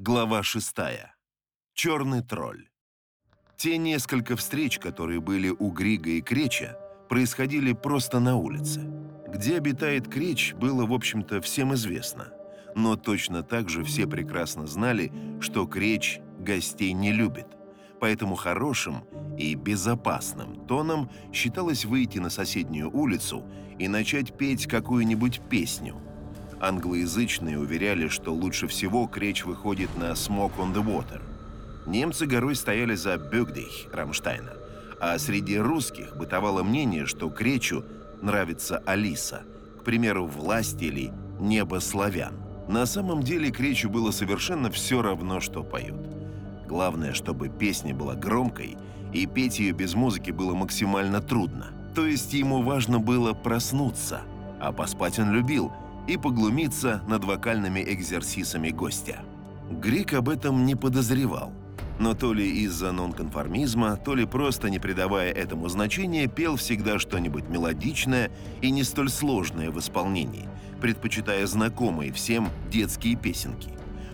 Глава 6. Черный тролль. Те несколько встреч, которые были у Грига и Креча, происходили просто на улице. Где обитает Креч, было, в общем-то, всем известно. Но точно так же все прекрасно знали, что Креч гостей не любит. Поэтому хорошим и безопасным тоном считалось выйти на соседнюю улицу и начать петь какую-нибудь песню – Англоязычные уверяли, что лучше всего Креч выходит на «Smoke on the Water». Немцы горой стояли за «Бюгдих» Рамштайна, а среди русских бытовало мнение, что Кречу нравится Алиса, к примеру, «Власть» или «Небо славян». На самом деле Кречу было совершенно все равно, что поют. Главное, чтобы песня была громкой, и петь ее без музыки было максимально трудно. То есть ему важно было проснуться, а поспать он любил – и поглумиться над вокальными экзерсисами гостя. Грик об этом не подозревал, но то ли из-за нонконформизма, то ли просто не придавая этому значения, пел всегда что-нибудь мелодичное и не столь сложное в исполнении, предпочитая знакомые всем детские песенки.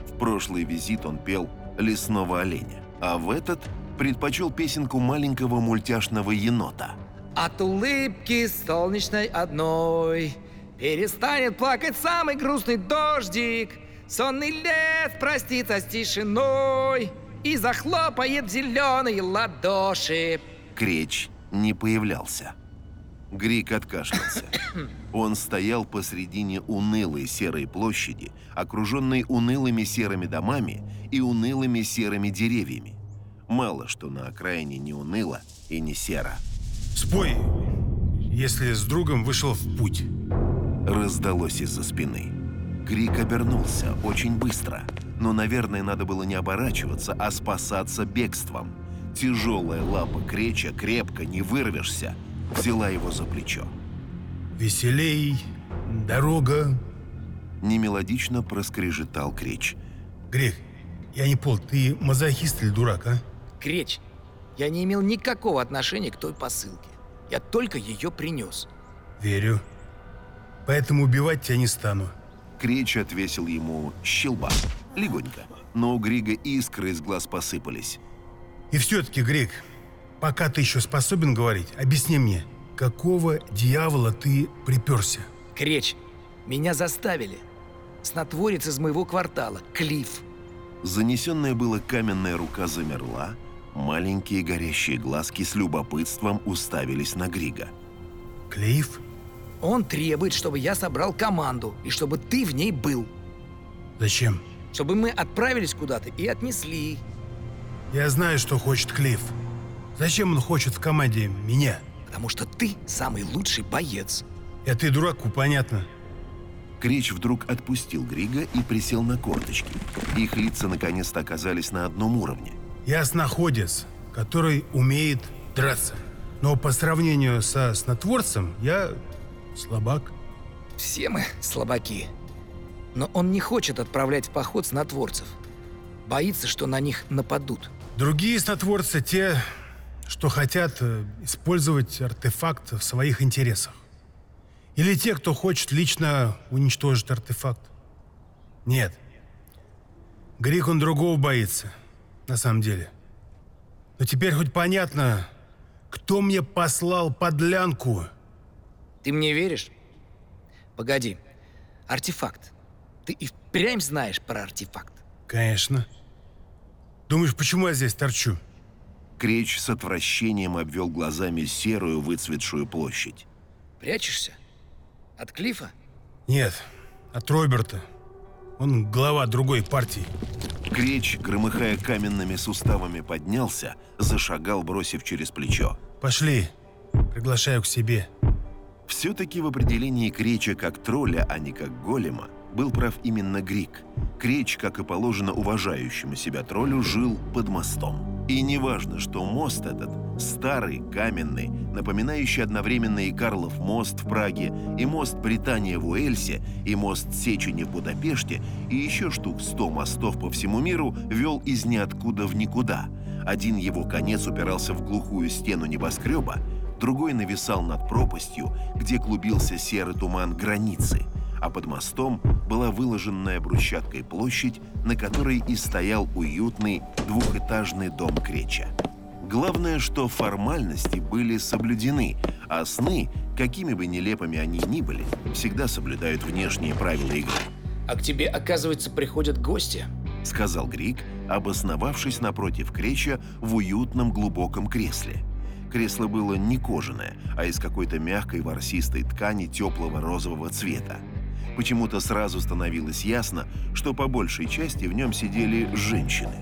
В прошлый визит он пел «Лесного оленя», а в этот предпочел песенку маленького мультяшного енота. От улыбки солнечной одной Перестанет плакать самый грустный дождик. Сонный лес простится с тишиной И захлопает зеленые ладоши. Креч не появлялся. Грик откашлялся. Он стоял посредине унылой серой площади Окруженной унылыми серыми домами и унылыми серыми деревьями. Мало что на окраине не уныло и не серо. Спой, если с другом вышел в путь Раздалось из-за спины. Крик обернулся очень быстро, но, наверное, надо было не оборачиваться, а спасаться бегством. Тяжелая лапа Креча, крепко, не вырвешься, взяла его за плечо. «Веселей, дорога!» Немелодично проскрежетал Креч. «Грех, я не пол, ты мазохист или дурак, а?» Креч, я не имел никакого отношения к той посылке. Я только ее принес. «Верю. Поэтому убивать тебя не стану. Креч отвесил ему щелба. Легонько. Но у Грига искры из глаз посыпались. И все-таки, Григ, пока ты еще способен говорить, объясни мне, какого дьявола ты приперся? Креч, меня заставили. Снотворец из моего квартала, Клифф. Занесенная была каменная рука замерла, маленькие горящие глазки с любопытством уставились на Грига. Клифф? Он требует, чтобы я собрал команду и чтобы ты в ней был. Зачем? Чтобы мы отправились куда-то и отнесли. Я знаю, что хочет Клифф. Зачем он хочет в команде меня? Потому что ты самый лучший боец. Это и дураку понятно. Крич вдруг отпустил Грига и присел на корточки. Их лица наконец-то оказались на одном уровне. Я снаходец, который умеет драться. Но по сравнению со снотворцем я Слабак? Все мы слабаки. Но он не хочет отправлять в поход снотворцев. Боится, что на них нападут. Другие снотворцы те, что хотят э, использовать артефакт в своих интересах. Или те, кто хочет лично уничтожить артефакт. Нет. Грик он другого боится, на самом деле. Но теперь хоть понятно, кто мне послал подлянку ты мне веришь? Погоди. Артефакт. Ты и впрямь знаешь про артефакт? Конечно. Думаешь, почему я здесь торчу? Креч с отвращением обвел глазами серую выцветшую площадь. Прячешься? От Клифа? Нет, от Роберта. Он глава другой партии. Креч, громыхая каменными суставами, поднялся, зашагал, бросив через плечо. Пошли, приглашаю к себе. Все-таки в определении Креча как тролля, а не как голема, был прав именно Грик. Креч, как и положено уважающему себя троллю, жил под мостом. И неважно, что мост этот старый, каменный, напоминающий одновременно и Карлов мост в Праге, и мост Британия в Уэльсе, и мост Сечени в Будапеште, и еще штук сто мостов по всему миру вел из ниоткуда в никуда. Один его конец упирался в глухую стену небоскреба, другой нависал над пропастью, где клубился серый туман границы, а под мостом была выложенная брусчаткой площадь, на которой и стоял уютный двухэтажный дом Креча. Главное, что формальности были соблюдены, а сны, какими бы нелепыми они ни были, всегда соблюдают внешние правила игры. А к тебе, оказывается, приходят гости? Сказал Грик, обосновавшись напротив Креча в уютном глубоком кресле. Кресло было не кожаное, а из какой-то мягкой ворсистой ткани теплого розового цвета. Почему-то сразу становилось ясно, что по большей части в нем сидели женщины.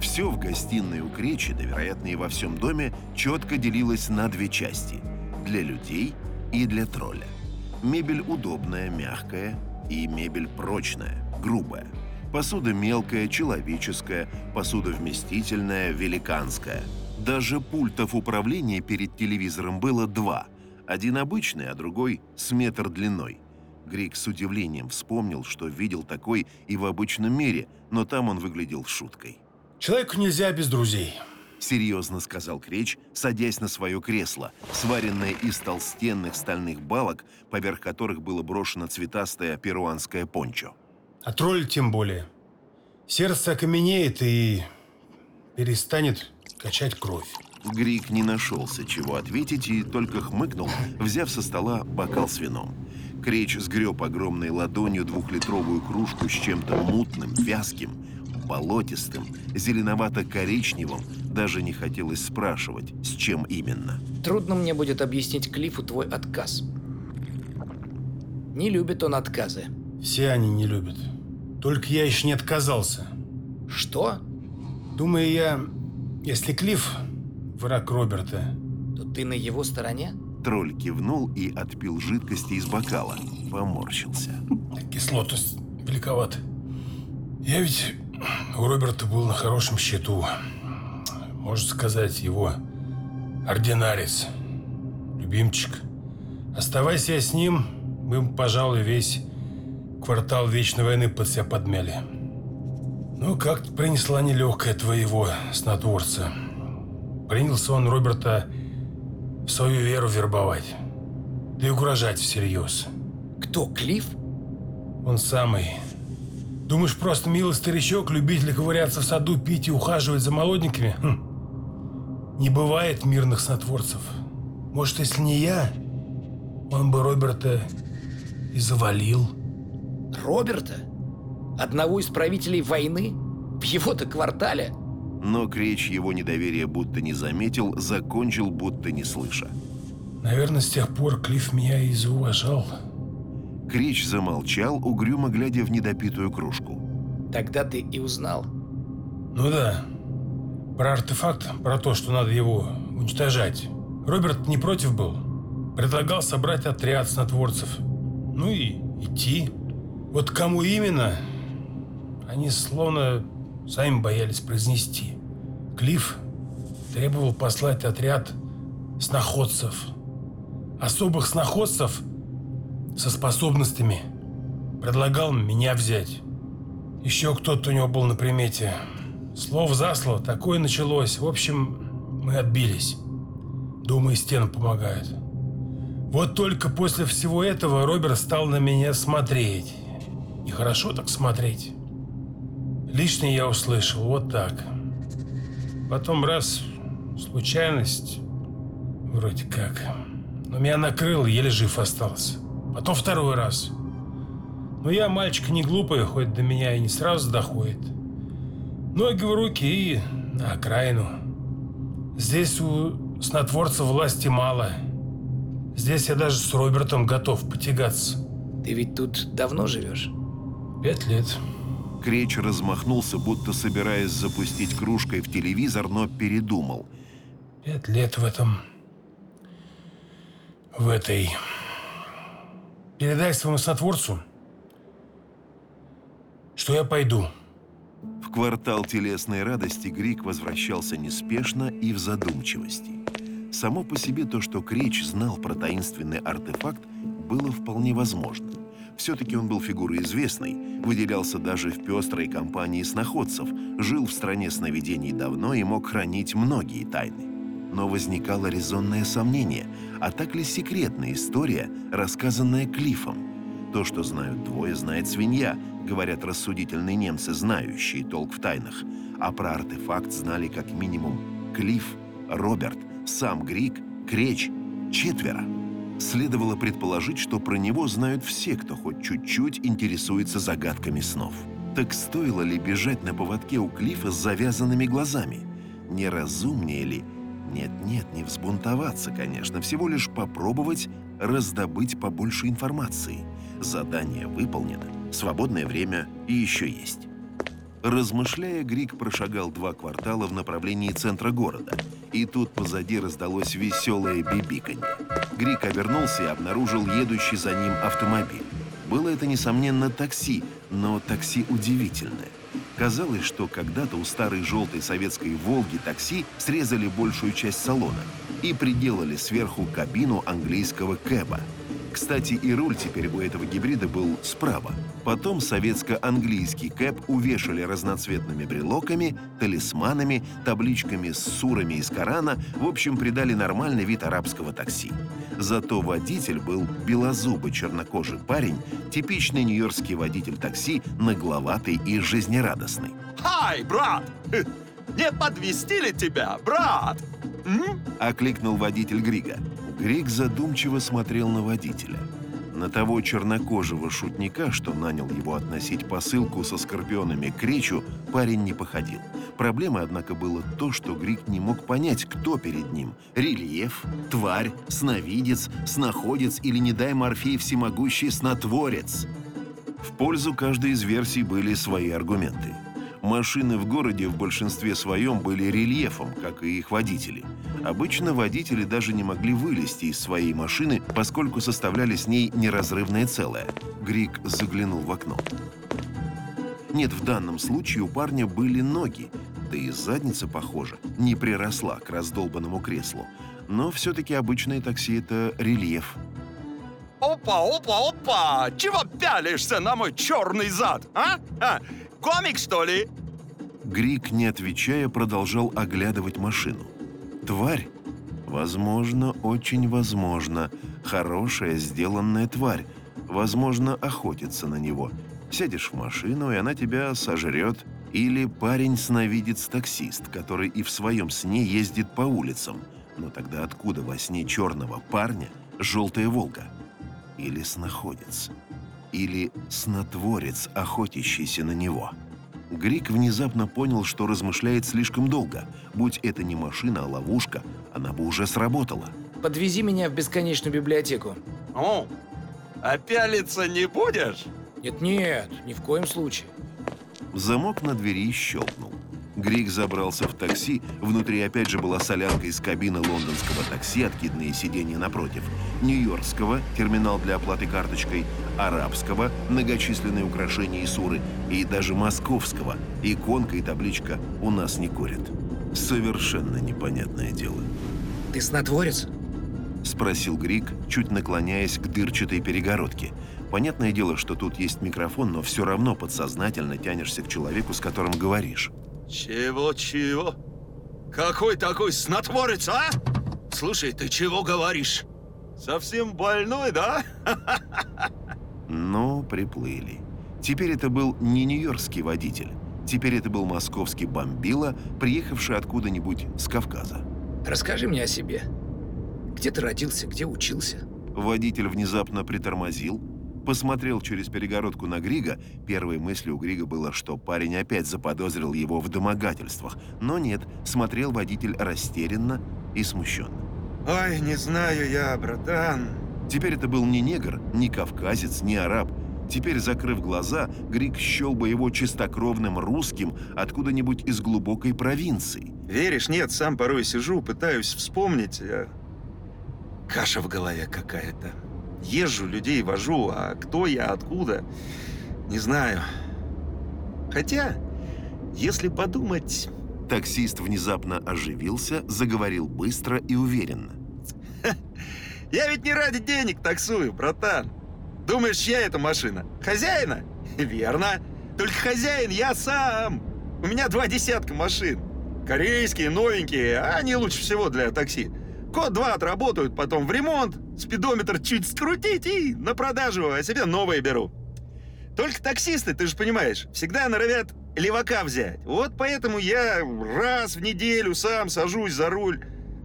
Все в гостиной у Кречи, да, вероятно, и во всем доме, четко делилось на две части – для людей и для тролля. Мебель удобная, мягкая, и мебель прочная, грубая. Посуда мелкая, человеческая, посуда вместительная, великанская. Даже пультов управления перед телевизором было два. Один обычный, а другой с метр длиной. Грик с удивлением вспомнил, что видел такой и в обычном мире, но там он выглядел шуткой. Человеку нельзя без друзей. Серьезно сказал Креч, садясь на свое кресло, сваренное из толстенных стальных балок, поверх которых было брошено цветастое перуанское пончо. А тролль тем более. Сердце окаменеет и перестанет качать кровь. Грик не нашелся, чего ответить, и только хмыкнул, взяв со стола бокал с вином. Креч сгреб огромной ладонью двухлитровую кружку с чем-то мутным, вязким, болотистым, зеленовато-коричневым. Даже не хотелось спрашивать, с чем именно. Трудно мне будет объяснить Клиффу твой отказ. Не любит он отказы. Все они не любят. Только я еще не отказался. Что? Думаю я, если Клифф враг Роберта, То ты на его стороне? Тролль кивнул и отпил жидкости из бокала. Поморщился. кислотность великоват. Я ведь у Роберта был на хорошем счету. Можно сказать, его ординарец, любимчик. Оставайся я с ним, мы пожалуй, весь квартал Вечной войны под себя подмяли. Ну, как-то принесла нелегкая твоего снотворца. Принялся он Роберта в свою веру вербовать. Да и угрожать всерьез. Кто, Клифф? Он самый. Думаешь, просто милый старичок, любитель ковыряться в саду, пить и ухаживать за молоденькими? Хм. Не бывает мирных снотворцев. Может, если не я, он бы Роберта и завалил. Роберта? Одного из правителей войны? В его-то квартале? Но Креч его недоверие будто не заметил, закончил, будто не слыша. Наверное, с тех пор Клифф меня и зауважал. Крич замолчал, угрюмо глядя в недопитую кружку. Тогда ты и узнал. Ну да. Про артефакт, про то, что надо его уничтожать. Роберт не против был. Предлагал собрать отряд снотворцев. Ну и идти. Вот кому именно, они словно сами боялись произнести. Клифф требовал послать отряд сноходцев. Особых сноходцев со способностями. Предлагал меня взять. Еще кто-то у него был на примете. Слово за слово, такое началось. В общем, мы отбились. Думаю, стены помогают. Вот только после всего этого Роберт стал на меня смотреть. Нехорошо так смотреть. Лично я услышал вот так. Потом раз, случайность, вроде как. Но меня накрыл, еле жив остался. Потом второй раз. Но я мальчик не глупый, хоть до меня и не сразу доходит. Ноги в руки и на окраину. Здесь у снотворца власти мало. Здесь я даже с Робертом готов потягаться. Ты ведь тут давно живешь? Пять лет. Креч размахнулся, будто собираясь запустить кружкой в телевизор, но передумал. Пять лет в этом... В этой... Передай своему сотворцу, что я пойду. В квартал телесной радости Грик возвращался неспешно и в задумчивости. Само по себе то, что Креч знал про таинственный артефакт, было вполне возможно. Все-таки он был фигурой известной, выделялся даже в пестрой компании сноходцев, жил в стране сновидений давно и мог хранить многие тайны. Но возникало резонное сомнение, а так ли секретная история, рассказанная Клиффом? То, что знают двое, знает свинья, говорят рассудительные немцы, знающие толк в тайнах. А про артефакт знали как минимум Клифф, Роберт, сам Грик, Креч, четверо. Следовало предположить, что про него знают все, кто хоть чуть-чуть интересуется загадками снов. Так стоило ли бежать на поводке у Клифа с завязанными глазами? Не разумнее ли? Нет-нет, не взбунтоваться, конечно, всего лишь попробовать раздобыть побольше информации. Задание выполнено, свободное время и еще есть. Размышляя, Грик прошагал два квартала в направлении центра города. И тут позади раздалось веселое бибиканье. Грик обернулся и обнаружил едущий за ним автомобиль. Было это, несомненно, такси, но такси удивительное. Казалось, что когда-то у старой желтой советской «Волги» такси срезали большую часть салона и приделали сверху кабину английского кэба – кстати, и руль теперь у этого гибрида был справа. Потом советско-английский кэп увешали разноцветными брелоками, талисманами, табличками с сурами из Корана, в общем, придали нормальный вид арабского такси. Зато водитель был белозубый чернокожий парень, типичный нью-йоркский водитель такси, нагловатый и жизнерадостный. «Хай, брат! Не подвести ли тебя, брат?» М? Окликнул водитель Грига. Григ задумчиво смотрел на водителя. На того чернокожего шутника, что нанял его относить посылку со скорпионами к речу, парень не походил. Проблемой, однако, было то, что Грик не мог понять, кто перед ним. Рельеф, тварь, сновидец, снаходец или, не дай Морфей, всемогущий снотворец. В пользу каждой из версий были свои аргументы. Машины в городе в большинстве своем были рельефом, как и их водители. Обычно водители даже не могли вылезти из своей машины, поскольку составляли с ней неразрывное целое. Грик заглянул в окно. Нет, в данном случае у парня были ноги, да и задница, похоже, не приросла к раздолбанному креслу. Но все-таки обычное такси — это рельеф. Опа, опа, опа! Чего пялишься на мой черный зад, а? а? Комик, что ли? Грик, не отвечая, продолжал оглядывать машину. Тварь? Возможно, очень возможно. Хорошая, сделанная тварь. Возможно, охотится на него. Сядешь в машину, и она тебя сожрет. Или парень-сновидец-таксист, который и в своем сне ездит по улицам. Но тогда откуда во сне черного парня желтая «Волга»? Или снаходец? или снотворец, охотящийся на него. Грик внезапно понял, что размышляет слишком долго. Будь это не машина, а ловушка, она бы уже сработала. Подвези меня в бесконечную библиотеку. О, а пялиться не будешь? Нет-нет, ни в коем случае. Замок на двери щелкнул. Грик забрался в такси, внутри опять же была солянка из кабины лондонского такси, откидные сиденья напротив, нью-йоркского, терминал для оплаты карточкой, арабского, многочисленные украшения и суры, и даже московского, иконка и табличка «У нас не курят». Совершенно непонятное дело. Ты снотворец? Спросил Грик, чуть наклоняясь к дырчатой перегородке. Понятное дело, что тут есть микрофон, но все равно подсознательно тянешься к человеку, с которым говоришь. Чего-чего? Какой такой снотворец, а? Слушай, ты чего говоришь? Совсем больной, да? Но приплыли. Теперь это был не нью-йоркский водитель. Теперь это был московский бомбила, приехавший откуда-нибудь с Кавказа. Расскажи мне о себе. Где ты родился, где учился? Водитель внезапно притормозил, посмотрел через перегородку на Грига. Первой мыслью у Грига было, что парень опять заподозрил его в домогательствах. Но нет, смотрел водитель растерянно и смущенно. Ой, не знаю я, братан. Теперь это был не негр, не кавказец, не араб. Теперь, закрыв глаза, Грик счел бы его чистокровным русским откуда-нибудь из глубокой провинции. Веришь, нет, сам порой сижу, пытаюсь вспомнить. а Каша в голове какая-то. Езжу, людей вожу, а кто я, откуда, не знаю. Хотя, если подумать... Таксист внезапно оживился, заговорил быстро и уверенно. Я ведь не ради денег таксую, братан. Думаешь, чья эта машина? Хозяина? Верно. Только хозяин я сам. У меня два десятка машин. Корейские, новенькие, а они лучше всего для такси. Год-два отработают, потом в ремонт, спидометр чуть скрутить и на продажу, а себе новые беру. Только таксисты, ты же понимаешь, всегда норовят левака взять. Вот поэтому я раз в неделю сам сажусь за руль,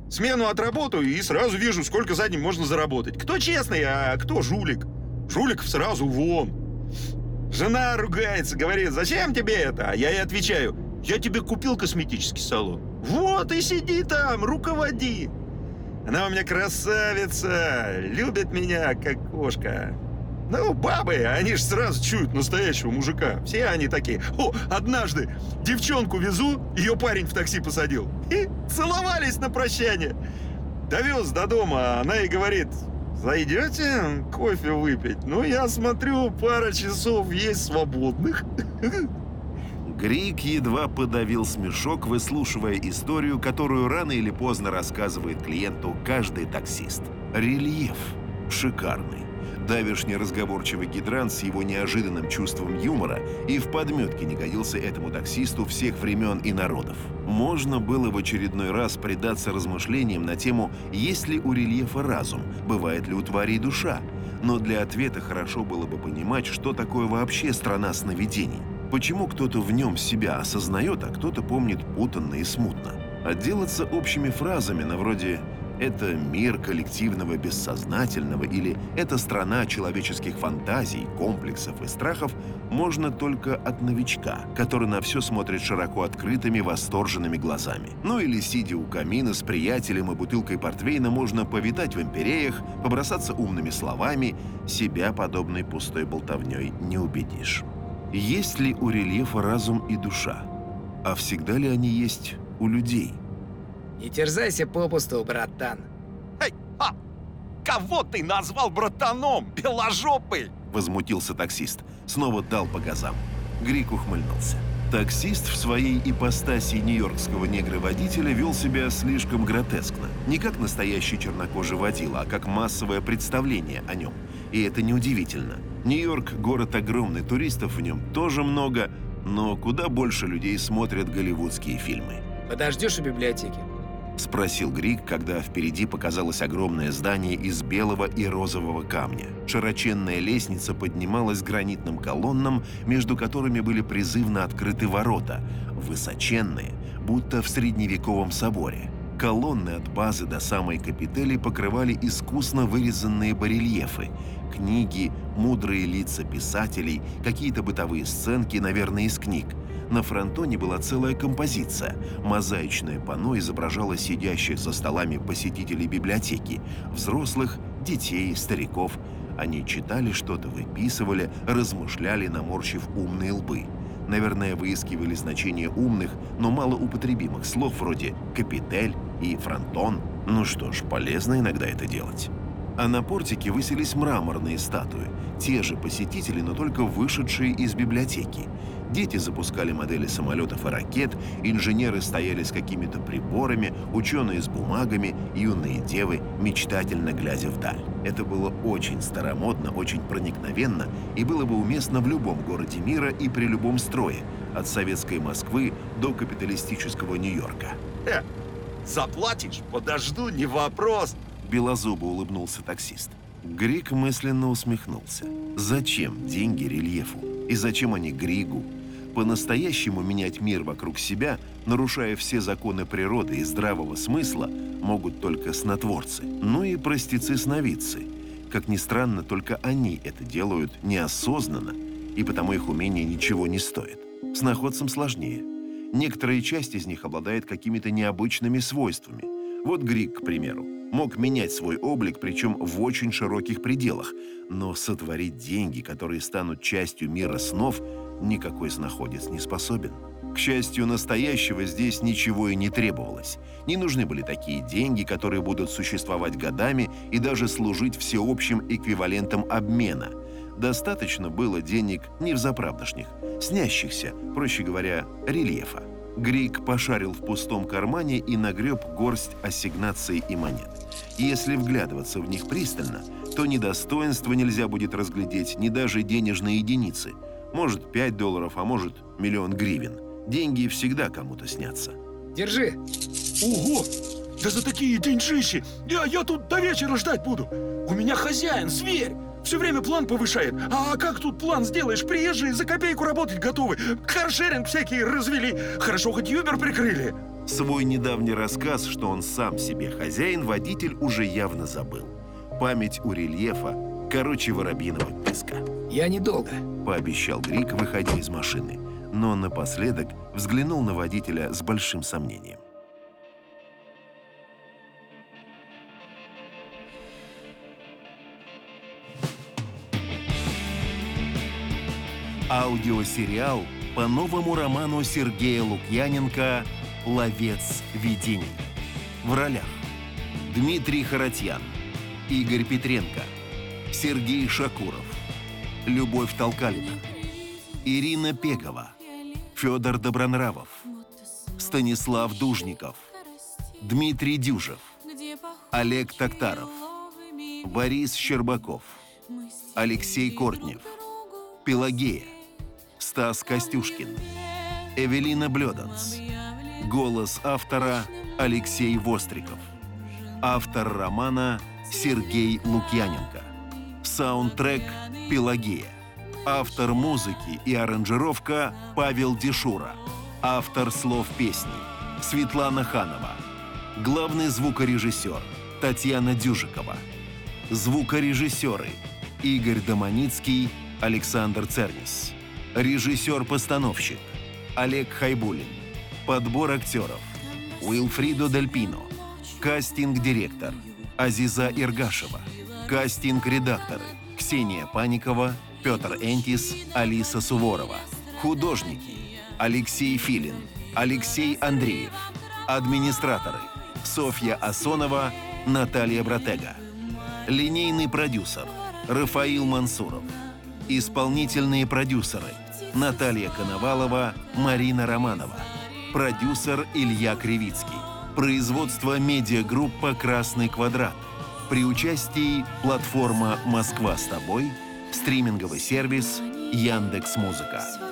смену отработаю и сразу вижу, сколько за ним можно заработать. Кто честный, а кто жулик. Жуликов сразу вон. Жена ругается, говорит, зачем тебе это? А я ей отвечаю, я тебе купил косметический салон. Вот и сиди там, руководи. Она у меня красавица, любит меня, как кошка. Ну, бабы, они же сразу чуют настоящего мужика. Все они такие. О, однажды девчонку везу, ее парень в такси посадил. И целовались на прощание. Довез до дома, она и говорит, зайдете кофе выпить? Ну, я смотрю, пара часов есть свободных. Грик едва подавил смешок, выслушивая историю, которую рано или поздно рассказывает клиенту каждый таксист. Рельеф шикарный. Давишний разговорчивый гидрант с его неожиданным чувством юмора и в подметке не годился этому таксисту всех времен и народов. Можно было в очередной раз предаться размышлениям на тему «Есть ли у рельефа разум? Бывает ли у тварей душа?» Но для ответа хорошо было бы понимать, что такое вообще страна сновидений. Почему кто-то в нем себя осознает, а кто-то помнит путанно и смутно? Отделаться общими фразами на вроде «это мир коллективного бессознательного» или «это страна человеческих фантазий, комплексов и страхов» можно только от новичка, который на все смотрит широко открытыми, восторженными глазами. Ну или сидя у камина с приятелем и бутылкой портвейна можно повитать в империях, побросаться умными словами, себя подобной пустой болтовней не убедишь. Есть ли у рельефа разум и душа? А всегда ли они есть у людей? Не терзайся попусту, братан. Эй, а! Кого ты назвал братаном, беложопый? Возмутился таксист. Снова дал по газам. Грик ухмыльнулся. Таксист в своей ипостаси нью-йоркского негра-водителя вел себя слишком гротескно. Не как настоящий чернокожий водила, а как массовое представление о нем. И это неудивительно. Нью-Йорк – город огромный, туристов в нем тоже много, но куда больше людей смотрят голливудские фильмы. Подождешь у библиотеки? Спросил Грик, когда впереди показалось огромное здание из белого и розового камня. Широченная лестница поднималась гранитным колоннам, между которыми были призывно открыты ворота, высоченные, будто в средневековом соборе. Колонны от базы до самой капители покрывали искусно вырезанные барельефы, книги, мудрые лица писателей, какие-то бытовые сценки, наверное, из книг – на фронтоне была целая композиция. Мозаичное панно изображало сидящих за столами посетителей библиотеки, взрослых, детей, стариков. Они читали что-то, выписывали, размышляли, наморщив умные лбы. Наверное, выискивали значение умных, но малоупотребимых слов вроде «капитель» и «фронтон». Ну что ж, полезно иногда это делать. А на портике высились мраморные статуи, те же посетители, но только вышедшие из библиотеки. Дети запускали модели самолетов и ракет, инженеры стояли с какими-то приборами, ученые с бумагами, юные девы, мечтательно глядя вдаль. Это было очень старомодно, очень проникновенно и было бы уместно в любом городе мира и при любом строе, от советской Москвы до капиталистического Нью-Йорка. Э, заплатишь? Подожду, не вопрос. Белозубо улыбнулся таксист. Грик мысленно усмехнулся. Зачем деньги рельефу? И зачем они Григу? По-настоящему менять мир вокруг себя, нарушая все законы природы и здравого смысла, могут только снотворцы, ну и простецы-сновидцы. Как ни странно, только они это делают неосознанно, и потому их умение ничего не стоит. Сноходцам сложнее. Некоторая часть из них обладает какими-то необычными свойствами. Вот Григ, к примеру мог менять свой облик, причем в очень широких пределах, но сотворить деньги, которые станут частью мира снов, никакой снаходец не способен. К счастью, настоящего здесь ничего и не требовалось. Не нужны были такие деньги, которые будут существовать годами и даже служить всеобщим эквивалентом обмена. Достаточно было денег не в заправдошних, снящихся, проще говоря, рельефа. Грик пошарил в пустом кармане и нагреб горсть ассигнаций и монет. Если вглядываться в них пристально, то ни достоинства нельзя будет разглядеть, ни даже денежные единицы. Может, 5 долларов, а может, миллион гривен. Деньги всегда кому-то снятся. Держи. Ого! Да за такие деньжищи! Я, я тут до вечера ждать буду! У меня хозяин, зверь! Все время план повышает. А как тут план сделаешь? Приезжие за копейку работать готовы. Каршеринг всякие развели. Хорошо, хоть Юбер прикрыли. Свой недавний рассказ, что он сам себе хозяин, водитель уже явно забыл. Память у рельефа короче воробьиного песка. Я недолго. Пообещал Грик, выходя из машины. Но напоследок взглянул на водителя с большим сомнением. Аудиосериал по новому роману Сергея Лукьяненко «Ловец видений». В ролях Дмитрий Харатьян, Игорь Петренко, Сергей Шакуров, Любовь Толкалина, Ирина Пегова, Федор Добронравов, Станислав Дужников, Дмитрий Дюжев, Олег Токтаров, Борис Щербаков, Алексей Кортнев, Пелагея, Стас Костюшкин, Эвелина Блёданс. Голос автора Алексей Востриков. Автор романа Сергей Лукьяненко. Саундтрек Пелагея. Автор музыки и аранжировка Павел Дешура. Автор слов песни Светлана Ханова. Главный звукорежиссер Татьяна Дюжикова. Звукорежиссеры Игорь Доманицкий, Александр Цернис. Режиссер-постановщик Олег Хайбулин. Подбор актеров Уилфридо Дельпино. Кастинг-директор Азиза Иргашева. Кастинг-редакторы Ксения Паникова, Петр Энтис, Алиса Суворова. Художники Алексей Филин, Алексей Андреев. Администраторы Софья Асонова, Наталья Братега. Линейный продюсер Рафаил Мансуров. Исполнительные продюсеры Наталья Коновалова, Марина Романова. Продюсер Илья Кривицкий. Производство медиагруппа «Красный квадрат». При участии платформа «Москва с тобой», стриминговый сервис Яндекс.Музыка.